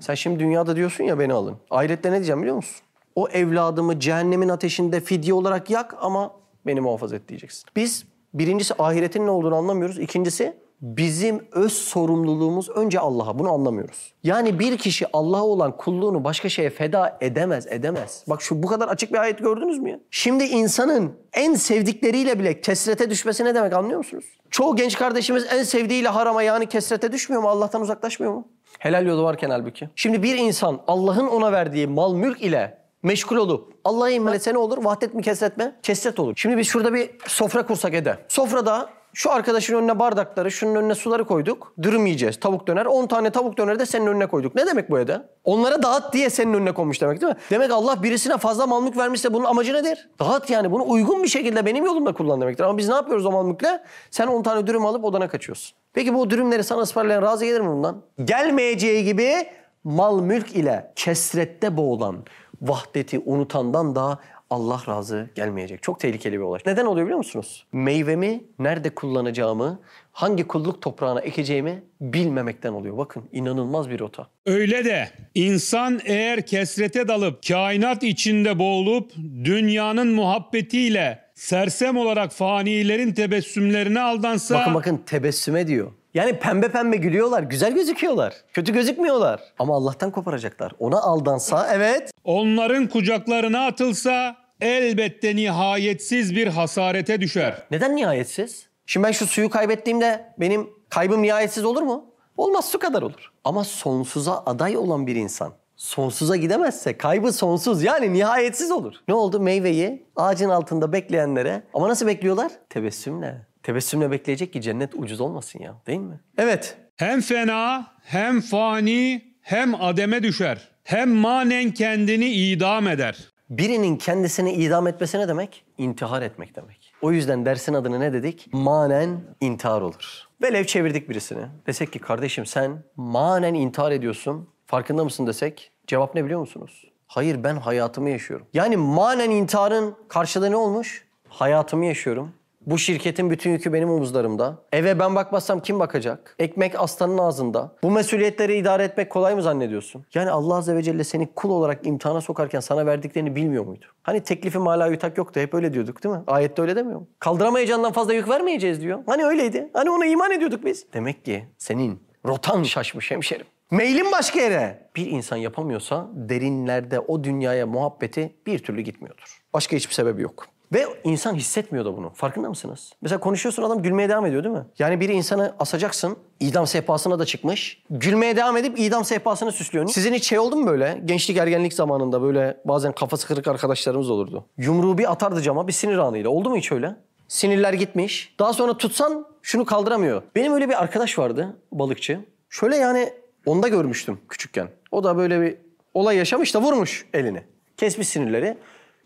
Sen şimdi dünyada diyorsun ya beni alın. Ahirette ne diyeceğim biliyor musun? O evladımı cehennemin ateşinde fidye olarak yak ama beni muhafaza et diyeceksin. Biz birincisi ahiretin ne olduğunu anlamıyoruz. İkincisi bizim öz sorumluluğumuz önce Allah'a. Bunu anlamıyoruz. Yani bir kişi Allah'a olan kulluğunu başka şeye feda edemez, edemez. Bak şu bu kadar açık bir ayet gördünüz mü ya? Şimdi insanın en sevdikleriyle bile kesrete düşmesi ne demek anlıyor musunuz? Çoğu genç kardeşimiz en sevdiğiyle harama yani kesrete düşmüyor mu? Allah'tan uzaklaşmıyor mu? Helal yolu varken halbuki. Şimdi bir insan Allah'ın ona verdiği mal mülk ile meşgul olup Allah'a iman etse ne olur? Vahdet mi kesret mi? Kesret olur. Şimdi biz şurada bir sofra kursak ede. Sofrada şu arkadaşın önüne bardakları, şunun önüne suları koyduk. Dürüm yiyeceğiz. Tavuk döner. 10 tane tavuk döneri de senin önüne koyduk. Ne demek bu ede? Onlara dağıt diye senin önüne konmuş demek değil mi? Demek Allah birisine fazla mal mülk vermişse bunun amacı nedir? Dağıt yani bunu uygun bir şekilde benim yolumda kullan demektir. Ama biz ne yapıyoruz o mal mülkle? Sen 10 tane dürüm alıp odana kaçıyorsun. Peki bu dürümleri sana ısmarlayan razı gelir mi bundan? Gelmeyeceği gibi mal mülk ile kesrette boğulan, vahdeti unutandan da Allah razı gelmeyecek. Çok tehlikeli bir olay. Neden oluyor biliyor musunuz? Meyvemi nerede kullanacağımı, hangi kulluk toprağına ekeceğimi bilmemekten oluyor. Bakın inanılmaz bir rota. Öyle de insan eğer kesrete dalıp kainat içinde boğulup dünyanın muhabbetiyle sersem olarak fanilerin tebessümlerine aldansa Bakın bakın tebessüme diyor. Yani pembe pembe gülüyorlar, güzel gözüküyorlar. Kötü gözükmüyorlar. Ama Allah'tan koparacaklar. Ona aldansa evet. onların kucaklarına atılsa elbette nihayetsiz bir hasarete düşer. Neden nihayetsiz? Şimdi ben şu suyu kaybettiğimde benim kaybım nihayetsiz olur mu? Olmaz su kadar olur. Ama sonsuza aday olan bir insan sonsuza gidemezse kaybı sonsuz yani nihayetsiz olur. Ne oldu? Meyveyi ağacın altında bekleyenlere ama nasıl bekliyorlar? Tebessümle. Tebessümle bekleyecek ki cennet ucuz olmasın ya değil mi? Evet. Hem fena hem fani hem ademe düşer. Hem manen kendini idam eder. Birinin kendisini idam etmesi ne demek? İntihar etmek demek. O yüzden dersin adını ne dedik? Manen intihar olur. Velev çevirdik birisini. Desek ki kardeşim sen manen intihar ediyorsun. Farkında mısın desek? Cevap ne biliyor musunuz? Hayır ben hayatımı yaşıyorum. Yani manen intiharın karşılığı ne olmuş? Hayatımı yaşıyorum. Bu şirketin bütün yükü benim omuzlarımda. Eve ben bakmazsam kim bakacak? Ekmek aslanın ağzında. Bu mesuliyetleri idare etmek kolay mı zannediyorsun? Yani Allah Azze ve Celle seni kul olarak imtihana sokarken sana verdiklerini bilmiyor muydu? Hani teklifi mala yutak yoktu. Hep öyle diyorduk değil mi? Ayette öyle demiyor mu? Kaldıramayacağından fazla yük vermeyeceğiz diyor. Hani öyleydi. Hani ona iman ediyorduk biz. Demek ki senin rotan şaşmış hemşerim. Mailin başka yere. Bir insan yapamıyorsa derinlerde o dünyaya muhabbeti bir türlü gitmiyordur. Başka hiçbir sebebi yok. Ve insan hissetmiyor da bunu. Farkında mısınız? Mesela konuşuyorsun adam gülmeye devam ediyor değil mi? Yani bir insanı asacaksın. idam sehpasına da çıkmış. Gülmeye devam edip idam sehpasını süslüyor. Sizin hiç şey oldu mu böyle? Gençlik ergenlik zamanında böyle bazen kafası kırık arkadaşlarımız olurdu. Yumruğu bir atardı cama bir sinir anıyla. Oldu mu hiç öyle? Sinirler gitmiş. Daha sonra tutsan şunu kaldıramıyor. Benim öyle bir arkadaş vardı balıkçı. Şöyle yani onda görmüştüm küçükken. O da böyle bir olay yaşamış da vurmuş elini. Kesmiş sinirleri.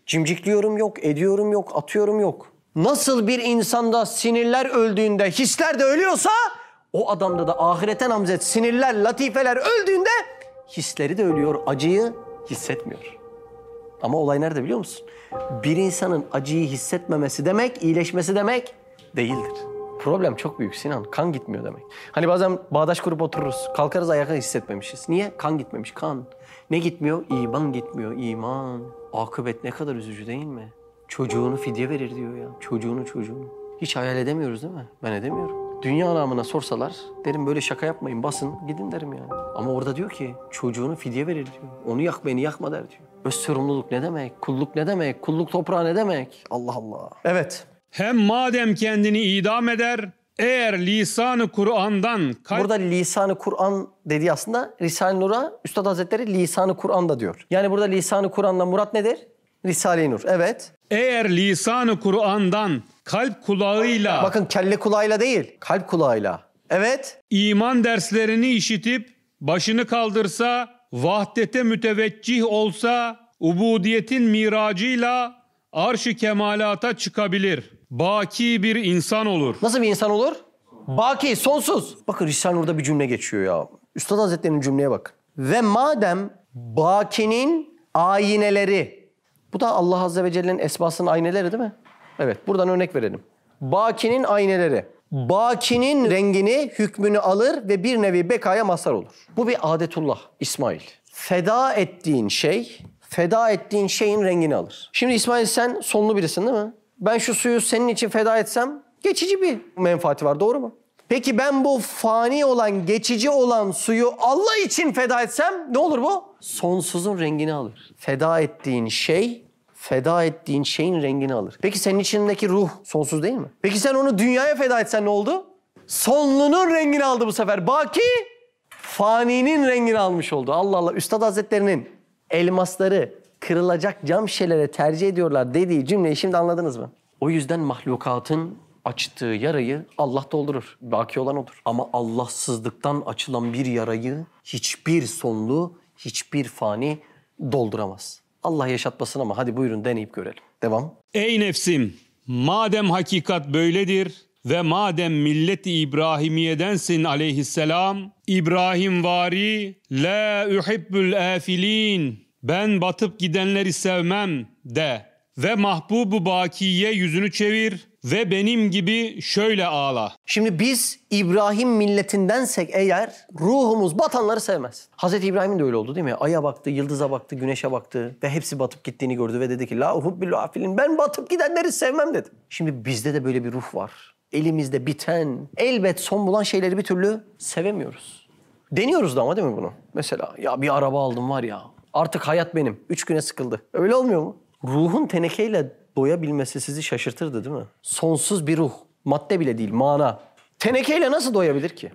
Cimcikliyorum yok, ediyorum yok, atıyorum yok. Nasıl bir insanda sinirler öldüğünde hisler de ölüyorsa o adamda da ahirete namzet sinirler, latifeler öldüğünde hisleri de ölüyor, acıyı hissetmiyor. Ama olay nerede biliyor musun? Bir insanın acıyı hissetmemesi demek, iyileşmesi demek değildir. Problem çok büyük Sinan. Kan gitmiyor demek. Hani bazen bağdaş kurup otururuz. Kalkarız ayakta hissetmemişiz. Niye? Kan gitmemiş. Kan. Ne gitmiyor? İman gitmiyor. İman. Akıbet ne kadar üzücü değil mi? Çocuğunu fidye verir diyor ya. Çocuğunu çocuğunu. Hiç hayal edemiyoruz değil mi? Ben edemiyorum. Dünya namına sorsalar derim böyle şaka yapmayın basın gidin derim yani. Ama orada diyor ki çocuğunu fidye verir diyor. Onu yak beni yakma der diyor. Öz sorumluluk ne demek? Kulluk ne demek? Kulluk toprağı ne demek? Allah Allah. Evet. Hem madem kendini idam eder, eğer lisanı Kur'an'dan kalp Burada lisanı Kur'an dediği aslında Risale-i Nur'a Üstad Hazretleri lisanı Kur'an'da diyor. Yani burada lisanı Kur'an'dan murat nedir? Risale-i Nur. Evet. eğer lisanı Kur'an'dan kalp kulağıyla Bakın kelle kulağıyla değil, kalp kulağıyla. Evet. iman derslerini işitip başını kaldırsa, vahdete müteveccih olsa, ubudiyetin miracıyla arş-ı kemalata çıkabilir. Baki bir insan olur. Nasıl bir insan olur? Baki, sonsuz. Bakın Risale-i Nur'da bir cümle geçiyor ya. Üstad Hazretleri'nin cümleye bak. Ve madem bakinin ayineleri. Bu da Allah Azze ve Celle'nin esmasının ayneleri değil mi? Evet, buradan örnek verelim. Bakinin ayneleri. Bakinin rengini, hükmünü alır ve bir nevi bekaya mazhar olur. Bu bir adetullah İsmail. Feda ettiğin şey, feda ettiğin şeyin rengini alır. Şimdi İsmail sen sonlu birisin değil mi? Ben şu suyu senin için feda etsem geçici bir menfaati var doğru mu? Peki ben bu fani olan, geçici olan suyu Allah için feda etsem ne olur bu? Sonsuzun rengini alır. Feda ettiğin şey, feda ettiğin şeyin rengini alır. Peki senin içindeki ruh sonsuz değil mi? Peki sen onu dünyaya feda etsen ne oldu? Sonlunun rengini aldı bu sefer. Baki faninin rengini almış oldu. Allah Allah. Üstad Hazretlerinin elmasları kırılacak cam şişelere tercih ediyorlar dediği cümleyi şimdi anladınız mı? O yüzden mahlukatın açtığı yarayı Allah doldurur. Baki olan odur. Ama Allahsızlıktan açılan bir yarayı hiçbir sonlu, hiçbir fani dolduramaz. Allah yaşatmasın ama hadi buyurun deneyip görelim. Devam. Ey nefsim, madem hakikat böyledir ve madem milleti İbrahimiyedensin aleyhisselam, İbrahim vari, la uhibbül afilin, ben batıp gidenleri sevmem de ve mahbubu bakiye yüzünü çevir ve benim gibi şöyle ağla. Şimdi biz İbrahim milletindensek eğer ruhumuz batanları sevmez. Hazreti İbrahim'in de öyle oldu değil mi? Aya baktı, yıldıza baktı, güneşe baktı ve hepsi batıp gittiğini gördü ve dedi ki La uhubbil afilin ben batıp gidenleri sevmem dedi. Şimdi bizde de böyle bir ruh var. Elimizde biten, elbet son bulan şeyleri bir türlü sevemiyoruz. Deniyoruz da ama değil mi bunu? Mesela ya bir araba aldım var ya artık hayat benim. Üç güne sıkıldı. Öyle olmuyor mu? Ruhun tenekeyle doyabilmesi sizi şaşırtırdı değil mi? Sonsuz bir ruh. Madde bile değil, mana. Tenekeyle nasıl doyabilir ki?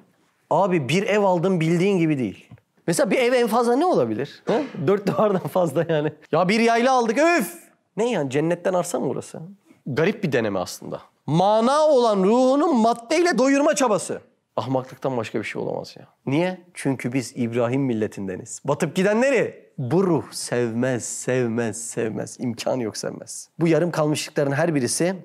Abi bir ev aldım bildiğin gibi değil. Mesela bir ev en fazla ne olabilir? Ha? Dört duvardan fazla yani. Ya bir yayla aldık öf! Ne yani cennetten arsa mı burası? Garip bir deneme aslında. Mana olan ruhunun maddeyle doyurma çabası. Ahmaklıktan başka bir şey olamaz ya. Niye? Çünkü biz İbrahim milletindeniz. Batıp gidenleri bu ruh sevmez, sevmez, sevmez. İmkanı yok sevmez. Bu yarım kalmışlıkların her birisi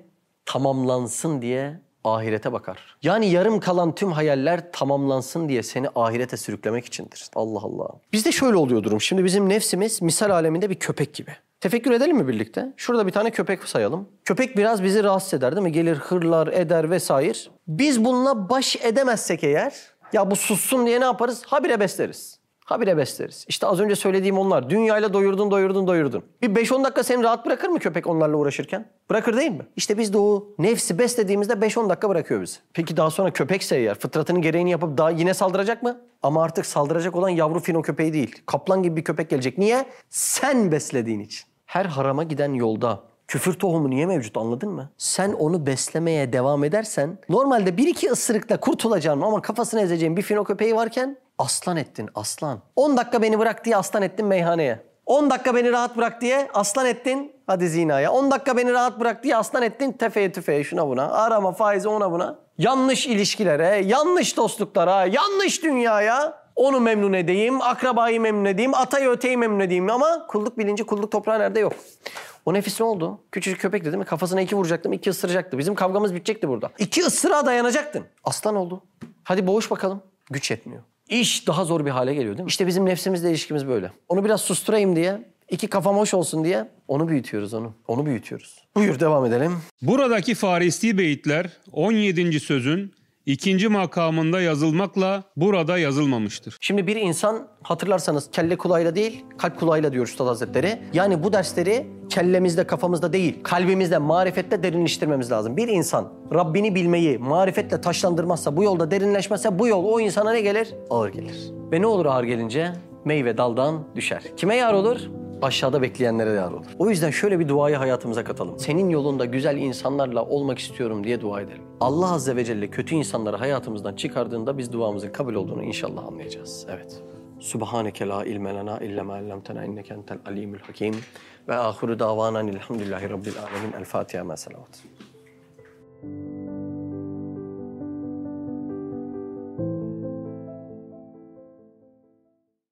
tamamlansın diye ahirete bakar. Yani yarım kalan tüm hayaller tamamlansın diye seni ahirete sürüklemek içindir. Allah Allah. Bizde şöyle oluyor durum. Şimdi bizim nefsimiz misal aleminde bir köpek gibi. Tefekkür edelim mi birlikte? Şurada bir tane köpek sayalım. Köpek biraz bizi rahatsız eder değil mi? Gelir hırlar, eder vesaire. Biz bununla baş edemezsek eğer, ya bu sussun diye ne yaparız? Habire besleriz. Habire besleriz. İşte az önce söylediğim onlar. Dünyayla doyurdun, doyurdun, doyurdun. Bir 5-10 dakika seni rahat bırakır mı köpek onlarla uğraşırken? Bırakır değil mi? İşte biz de o nefsi beslediğimizde 5-10 dakika bırakıyor bizi. Peki daha sonra köpekse eğer fıtratının gereğini yapıp daha yine saldıracak mı? Ama artık saldıracak olan yavru fino köpeği değil. Kaplan gibi bir köpek gelecek. Niye? Sen beslediğin için. Her harama giden yolda Küfür tohumu niye mevcut anladın mı? Sen onu beslemeye devam edersen normalde bir iki ısırıkla kurtulacağın ama kafasını ezeceğin bir fino köpeği varken aslan ettin aslan. 10 dakika beni bırak diye aslan ettin meyhaneye. 10 dakika beni rahat bırak diye aslan ettin hadi zinaya. 10 dakika beni rahat bırak diye aslan ettin tefeye tüfeğe şuna buna. Arama faize ona buna. Yanlış ilişkilere, yanlış dostluklara, yanlış dünyaya. Onu memnun edeyim, akrabayı memnun edeyim, atayı öteyi memnun edeyim ama kulluk bilinci, kulluk toprağı nerede yok. O nefis ne oldu? Küçücük köpekti değil mi? Kafasına iki vuracaktım, iki ısıracaktı. Bizim kavgamız bitecekti burada. İki ısırağa dayanacaktın. Aslan oldu. Hadi boğuş bakalım. Güç yetmiyor. İş daha zor bir hale geliyor değil mi? İşte bizim nefsimizle ilişkimiz böyle. Onu biraz susturayım diye İki kafam hoş olsun diye onu büyütüyoruz onu. Onu büyütüyoruz. Buyur devam edelim. Buradaki Farisi beyitler 17. sözün ikinci makamında yazılmakla burada yazılmamıştır. Şimdi bir insan hatırlarsanız kelle kulağıyla değil kalp kulağıyla diyor Üstad Hazretleri. Yani bu dersleri kellemizde kafamızda değil kalbimizde marifette derinleştirmemiz lazım. Bir insan Rabbini bilmeyi marifetle taşlandırmazsa bu yolda derinleşmezse bu yol o insana ne gelir? Ağır gelir. Ve ne olur ağır gelince? Meyve daldan düşer. Kime yar olur? Aşağıda bekleyenlere yar olur. O yüzden şöyle bir duayı hayatımıza katalım. Senin yolunda güzel insanlarla olmak istiyorum diye dua edelim. Allah Azze ve Celle kötü insanları hayatımızdan çıkardığında biz duamızın kabul olduğunu inşallah anlayacağız. Evet. Subhaneke la ilme lena illa ma allamtena inneke entel alimul hakim ve ahiru davanan elhamdülillahi rabbil alamin. El Fatiha ma salavat.